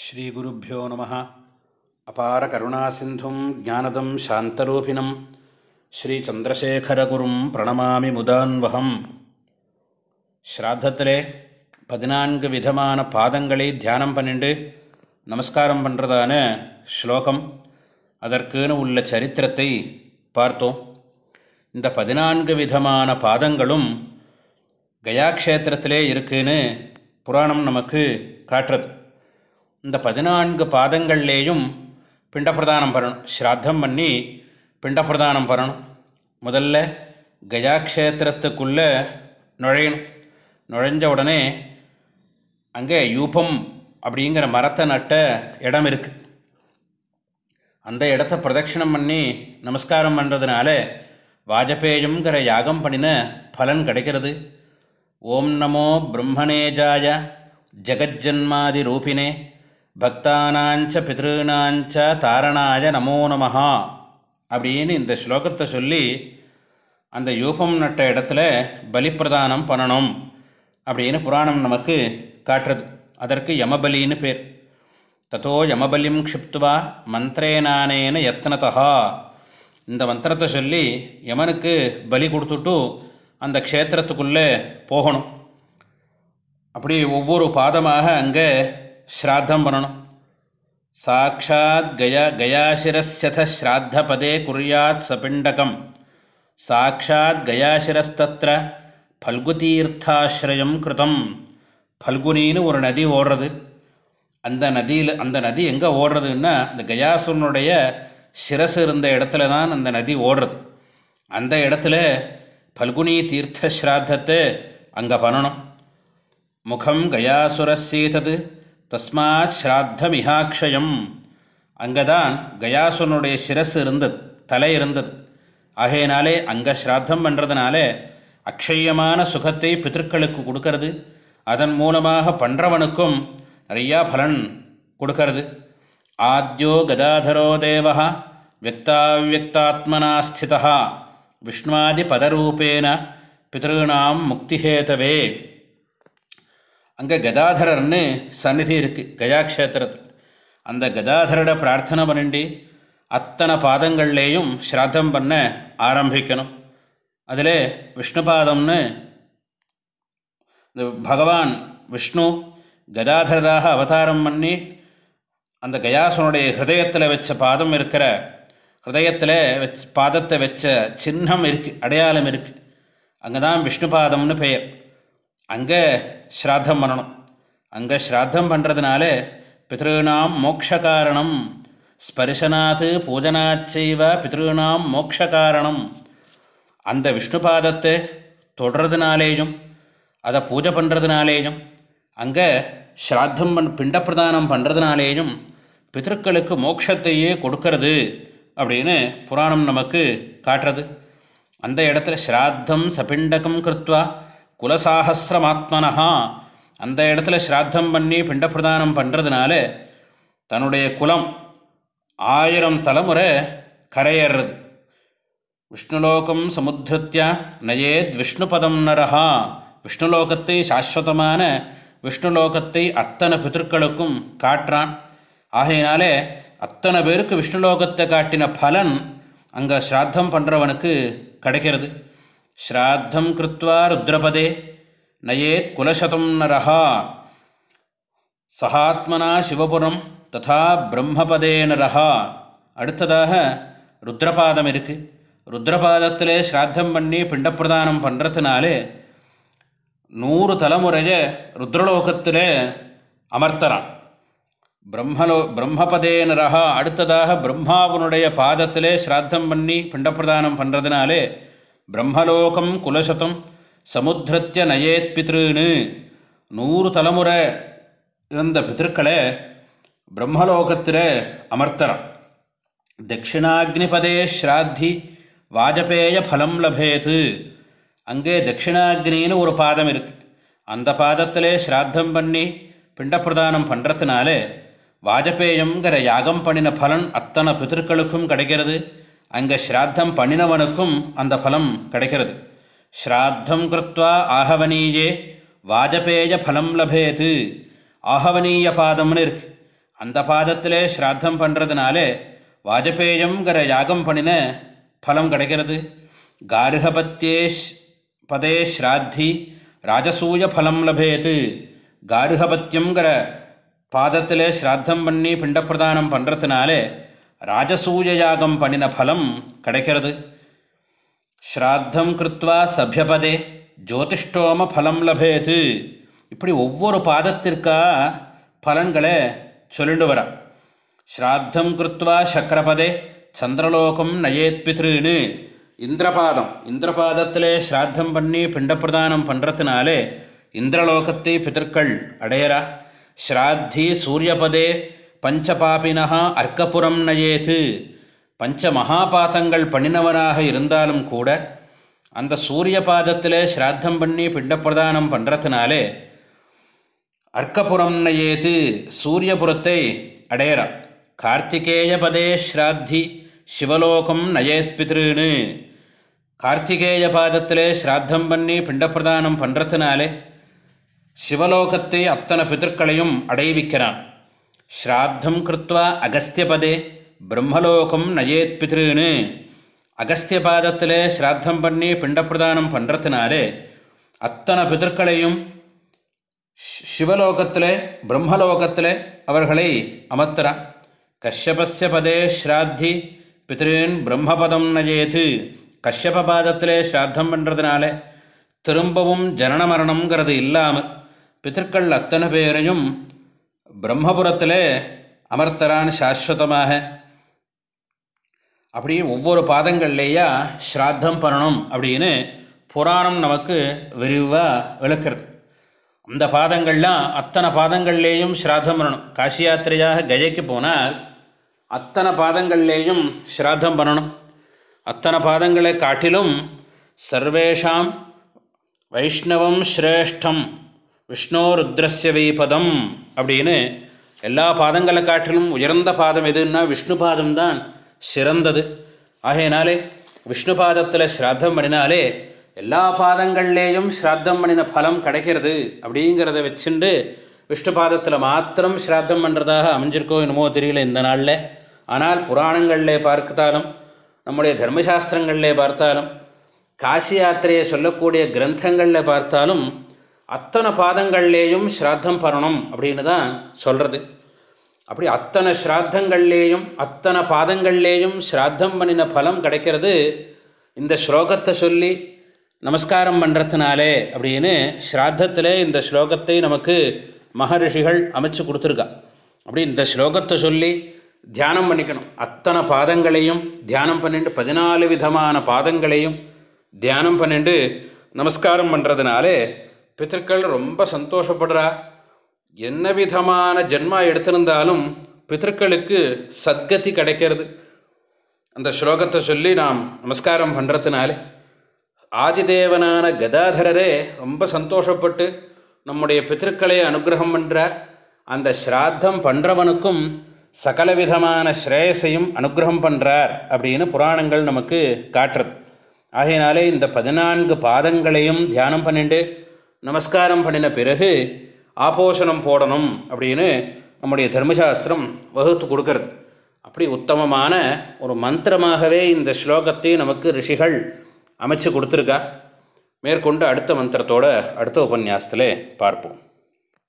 ஸ்ரீகுருப்போ நம. அபார கருணா சிந்தும் ஜானதம் சாந்தரூபிணம். ஸ்ரீச்சந்திரசேகரகுரும் பிரணமாமி முதான்வகம். ஸ்ராத்தத்திலே பதினான்கு விதமான பாதங்களை தியானம் பண்ணிண்டு நமஸ்காரம் பண்ணுறதான ஸ்லோகம். அதற்குன்னு உள்ள சரித்திரத்தை பார்த்தோம். இந்த பதினான்கு விதமான பாதங்களும் கயாக்ஷேத்திரத்திலே இருக்குன்னு புராணம் நமக்கு காட்டுறது. இந்த பதினான்கு பாதங்கள்லேயும் பிண்டப்பிரதானம் பண்ணணும். ஸ்ராத்தம் பண்ணி பிண்டப்பிரதானம் பண்ணணும். முதல்ல கஜாக்ஷேத்திரத்துக்குள்ளே நுழையணும். நுழைஞ்ச உடனே அங்கே யூபம் அப்படிங்கிற மரத்தை நட்ட இடம் இருக்குது அந்த இடத்த பிரதட்சிணம் பண்ணி நமஸ்காரம் பண்ணுறதுனால வாஜபேயங்கிற யாகம் பண்ணின பலன் கிடைக்கிறது. ஓம் நமோ பிரம்மணேஜாய ஜெகஜன்மாதி ரூபினே. பக்தானாஞ்ச பிதॄனாஞ்ச தாரணாய நமோ நமஹா அப்படின்னு இந்த ஸ்லோகத்தை சொல்லி அந்த யூபம் நட்ட இடத்துல பலிப்பிரதானம் பண்ணணும் அப்படின்னு புராணம் நமக்கு காட்டுறது. அதற்கு யமபலின்னு பேர். தத்தோ யமபலிம் க்ஷிப்துவா மந்திரேனானேன யத்னதா இந்த மந்திரத்தை சொல்லி யமனுக்கு பலி கொடுத்துட்டு அந்த க்ஷேத்திரத்துக்குள்ளே போகணும். அப்படி ஒவ்வொரு பாதமாக அங்கே ஸ்ராத்தம் பண்ணணும் சாட்சாத் கயா கயாசிரஸ்யத ஸ்ராத்தபதே குறியாத் சபிண்டகம். சாட்சாத் கயாசிரஸ்தத்திர பல்குதீர்த்தாசிரயம் கிருதம். பல்குனின்னு ஒரு நதி ஓடுறது. அந்த நதியில் அந்த நதி எங்கே ஓடுறதுன்னா இந்த கயாசுரனுடைய சிரசு இருந்த இடத்துல தான் அந்த நதி ஓடுறது. அந்த இடத்துல பல்குனி தீர்த்த ஸ்ராத்தத்தை அங்கே பண்ணணும். முகம் கயாசுரசீதது தஸ்மாத் ஸ்ராத்தமிகாட்சயம் அங்கே தான் கயாசுனுடைய சிரசு இருந்தது தலை இருந்தது. ஆகையினாலே அங்கே ஸ்ராத்தம் பண்ணுறதுனாலே அக்ஷயமான சுகத்தை பித்திருக்களுக்கு கொடுக்கறது. அதன் மூலமாக பண்ணுறவனுக்கும் நிறையா பலன் கொடுக்கறது. ஆத்யோ கதாதரோ தேவா வியக்தாவியக்தாத்மனா ஸ்திதா விஷ்ணுவாதி பதரூபேன பிதॄணாம் முக்திஹேதவே. அங்கே கதாதரர்னு சந்நிதி இருக்குது கயாக்ஷேத்திரத்தில். அந்த கதாதரோட பிரார்த்தனை பண்ணிண்டி அத்தனை பாதங்கள்லேயும் ஸ்ராத்தம் பண்ண ஆரம்பிக்கணும். அதில் விஷ்ணுபாதம்னு இந்த பகவான் விஷ்ணு கதாதரராக அவதாரம் பண்ணி அந்த கயாசனுடைய ஹிருதயத்தில் வச்ச பாதம் இருக்கிற ஹிருதயத்தில் வச் பாதத்தை வச்ச சின்னம் இருக்குது அடையாளம் இருக்குது அங்கே தான் விஷ்ணு பாதம்னு பெயர். அங்கே ஸ்ராத்தம் பண்ணணும். அங்கே ஸ்ராத்தம் பண்ணுறதுனால பித்ருணாம் மோக்ஷகாரணம். ஸ்பரிசனாத்து பூஜனாச்சைவ பித்ருணாம் மோக்ஷகாரணம். அந்த விஷ்ணு பாதத்தை தொடுறதுனாலேயும் அதை பூஜை பண்ணுறதுனாலேயும் அங்கே ஸ்ராத்தம் பண் பிண்டப்பிரதானம் பண்ணுறதுனாலேயும் பித்தர்களுக்கு மோட்சத்தையே கொடுக்கறது அப்படின்னு புராணம் நமக்கு காட்டுறது. அந்த இடத்துல ஸ்ராத்தம் சபிண்டகம் கிருத்வா குலசாகசிரமாத்மனஹா அந்த இடத்துல ஸ்ராத்தம் பண்ணி பிண்டப்பிரதானம் பண்ணுறதுனால தன்னுடைய குலம் ஆயிரம் தலைமுறை கரையேறது விஷ்ணுலோகம் சமுத்திரத்தியா நயேத் விஷ்ணுபதம் நரஹா. விஷ்ணுலோகத்தை சாஸ்வதமான விஷ்ணுலோகத்தை அத்தனை பிதர்களுக்கும் காட்டுறான். ஆகையினாலே அத்தனை பேருக்கு விஷ்ணுலோகத்தை காட்டின பலன் அங்கே ஸ்ராத்தம் பண்ணுறவனுக்கு கிடைக்கிறது. ஸ்ராத்தம் கிருத்வா ருத்ரபதே நயேத் குலசதம் நரஹா. சகாத்மனா சிவபுரம் ததா பிரம்மபதே நரஹா. அடுத்ததாக ருத்ரபாதம் இருக்குது ருத்ரபாதத்திலே ஸ்ராத்தம் பண்ணி பிண்டப்பிரதானம் பண்ணுறதுனாலே நூறு தலைமுறையை ருத்ரலோகத்திலே அமர்த்தறான் பிரம்மலோ பிரம்மபதே நரஹா. அடுத்ததாக பிரம்மாவனுடைய பாதத்திலே ஸ்ராத்தம் பண்ணி பிண்டப்பிரதானம் பண்ணுறதுனாலே பிரம்மலோகம் குலசதம் சமுத்திரத்திய நயேத் பித்ருன்னு நூறு தலைமுறை இருந்த பித்திருக்களை பிரம்மலோகத்தில் அமர்த்தரம். தட்சிணாக்னிபதே ஸ்ராத்தி வாஜபேய ஃபலம் லபேது. அங்கே தட்சிணாக்னின்னு ஒரு பாதம் இருக்குது அந்த பாதத்திலே ஸ்ராத்தம் பண்ணி பிண்டப்பிரதானம் பண்ணுறதுனாலே வாஜபேயங்கிற யாகம் பண்ணின பலன் அத்தனை பித்திருக்களுக்கும் கிடைக்கிறது. அங்கே ஸ்ராத்தம் பண்ணினவனுக்கும் அந்த ஃபலம் கிடைக்கிறது. ஸ்ராத்தம் கிருத்வா ஆகவனீயே வாஜபேய ஃபலம் லபேது. ஆகவனீய பாதம்னு இருக்குது அந்த பாதத்திலே ஸ்ராத்தம் பண்ணுறதுனாலே வாஜபேயங்கிற யாகம் பண்ணின ஃபலம் கிடைக்கிறது. காருகபத்தியே பதே ஸ்ராத்தி ராஜசூய ஃபலம் லபேத்து காருகபத்தியங்கிற பாதத்திலே ஸ்ராத்தம் பண்ணி பிண்டப்பிரதானம் பண்ணுறதுனாலே ராஜசூய யாகம் பண்ணின பலம் கிடைக்கிறது. ஸ்ராத்தம் கிருத்வா சபியபதே ஜோதிஷ்டோம பலம் லபேது. இப்படி ஒவ்வொரு பாதத்திற்கா பலன்களை சொல்லிட்டு வரா. ஸ்ராத்தம் கிருத்வா சக்கரபதே சந்திரலோகம் நயேத் பித்ருன்னு இந்திரபாதம். இந்திரபாதத்திலே ஸ்ராத்தம் பண்ணி பிண்டப்பிரதானம் பண்ணுறதுனாலே இந்திரலோகத்தை பிதற்கள் அடையரா ஸ்ராத்தி சூரியபதே பஞ்சபாபினா அர்க்கபுரம் நயேத்து பஞ்ச மகாபாதங்கள் பண்ணினவராக இருந்தாலும் கூட அந்த சூரிய பாதத்தில் ஸ்ராத்தம் பண்ணி பிண்டப்பிரதானம் பண்ணுறதுனாலே அர்க்கபுரம் நயேத்து சூரியபுரத்தை அடையறான். கார்த்திகேய பதே ஸ்ராத்தி சிவலோகம் நயேத் பித்ருன்னு. கார்த்திகேய பாதத்திலே ஸ்ராத்தம் பண்ணி பிண்டப்பிரதானம் பண்ணுறதுனாலே சிவலோகத்தை அத்தனை பிதற்களையும் அடைவிக்கிறான். ஸ்ராத்தம் கிருத்வா அகஸ்தியபதே பிரம்மலோகம் நயேத் பித்ருன்னு அகஸ்திய பாதத்தில் ஸ்ராத்தம் பண்ணி பிண்டப்பிரதானம் பண்ணுறதுனாலே அத்தனை பிதர்களையும் சிவலோகத்தில் பிரம்மலோகத்தில் அவர்களை அமர்த்துறான் கஷ்யபஸ்ய பதே ஸ்ராத்தி பித்ருன் பிரம்மபதம் நயேத்து கஷ்யப பாதத்தில் ஸ்ராத்தம் பண்ணுறதுனால திரும்பவும் ஜனன மரணங்கிறது இல்லாமல் பித்தர்கள் அத்தனை பேரையும் பிரம்மபுரத்தில் அமர்த்தரான் சாஸ்வதமாக. அப்படி ஒவ்வொரு பாதங்கள்லேயா ஸ்ராத்தம் பண்ணணும் அப்படின்னு புராணம் நமக்கு விரிவாக விளக்கிறது. அந்த பாதங்கள்லாம் அத்தனை பாதங்கள்லேயும் ஸ்ராத்தம் பண்ணணும். காசி யாத்திரையாக கஜைக்கு போனால் அத்தனை பாதங்கள்லேயும் ஸ்ராத்தம் பண்ணணும். அத்தனை பாதங்களை காட்டிலும் சர்வேஷாம் வைஷ்ணவம் ஸ்ரேஷ்டம் விஷ்ணோ ருத்ரஸ்ய பதம் அப்படின்னு எல்லா பாதங்களை காட்டிலும் உயர்ந்த பாதம் எதுன்னா விஷ்ணு பாதம் தான் சிறந்தது. ஆகையினாலே விஷ்ணு பாதத்தில் ஸ்ராத்தம் பண்ணினாலே எல்லா பாதங்கள்லேயும் ஸ்ராத்தம் பண்ணின பலம் கிடைக்கிறது அப்படிங்கிறத வச்சுண்டு விஷ்ணு பாதத்தில் மாத்திரம் ஸ்ராத்தம் பண்ணுறதாக அமைஞ்சிருக்கோ என்னமோ தெரியல இந்த நாளில். ஆனால் புராணங்களில் பார்த்தாலும் நம்முடைய தர்மசாஸ்திரங்களில் பார்த்தாலும் காசி யாத்திரையை சொல்லக்கூடிய கிரந்தங்களில் பார்த்தாலும் அத்தனை பாதங்கள்லேயும் ஸ்ராத்தம் பண்ணணும் அப்படின்னு தான் சொல்கிறது அப்படி அத்தனை ஸ்ராத்தங்கள்லேயும் அத்தனை பாதங்கள்லேயும் ஸ்ராத்தம் பண்ணின பலம் கிடைக்கிறது இந்த ஸ்லோகத்தை சொல்லி நமஸ்காரம் பண்ணுறதுனாலே அப்படின்னு ஸ்ராத்தத்தில் இந்த ஸ்லோகத்தை நமக்கு மகரிஷிகள் அமைச்சு கொடுத்துருக்கா. அப்படி இந்த ஸ்லோகத்தை சொல்லி தியானம் பண்ணிக்கணும். அத்தனை பாதங்களையும் தியானம் பண்ணிட்டு பதினாலு விதமான பாதங்களையும் தியானம் பண்ணிட்டு நமஸ்காரம் பண்ணுறதுனாலே பித்திருக்கள் ரொம்ப சந்தோஷப்படுறா. என்ன விதமான ஜென்மா எடுத்திருந்தாலும் பித்திருக்களுக்கு சத்கதி கிடைக்கிறது. அந்த ஸ்லோகத்தை சொல்லி நாம் நமஸ்காரம் பண்ணுறதுனாலே ஆதிதேவனான கதாதரரே ரொம்ப சந்தோஷப்பட்டு நம்முடைய பித்திருக்களை அனுகிரகம் பண்ணுறார் அந்த ஸ்ராத்தம் பண்ணுறவனுக்கும் சகலவிதமான ஸ்ரேயஸையும் அனுகிரகம் பண்ணுறார் அப்படின்னு புராணங்கள் நமக்கு காட்டுறது. ஆகையினாலே இந்த பதினான்கு பாதங்களையும் தியானம் பண்ணிட்டு நமஸ்காரம் பண்ணின பிறகு ஆபோஷணம் போடணும் அப்படின்னு நம்முடைய தர்மசாஸ்திரம் வகுத்து கொடுக்கறது. அப்படி உத்தமமான ஒரு மந்திரமாகவே இந்த ஸ்லோகத்தை நமக்கு ரிஷிகள் அமைச்சு கொடுத்துருக்கா. மேற்கொண்டு அடுத்த மந்திரத்தோட அடுத்த உபன்யாசத்தில் பார்ப்போம்.